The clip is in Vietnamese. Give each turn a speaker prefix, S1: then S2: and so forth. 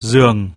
S1: giường.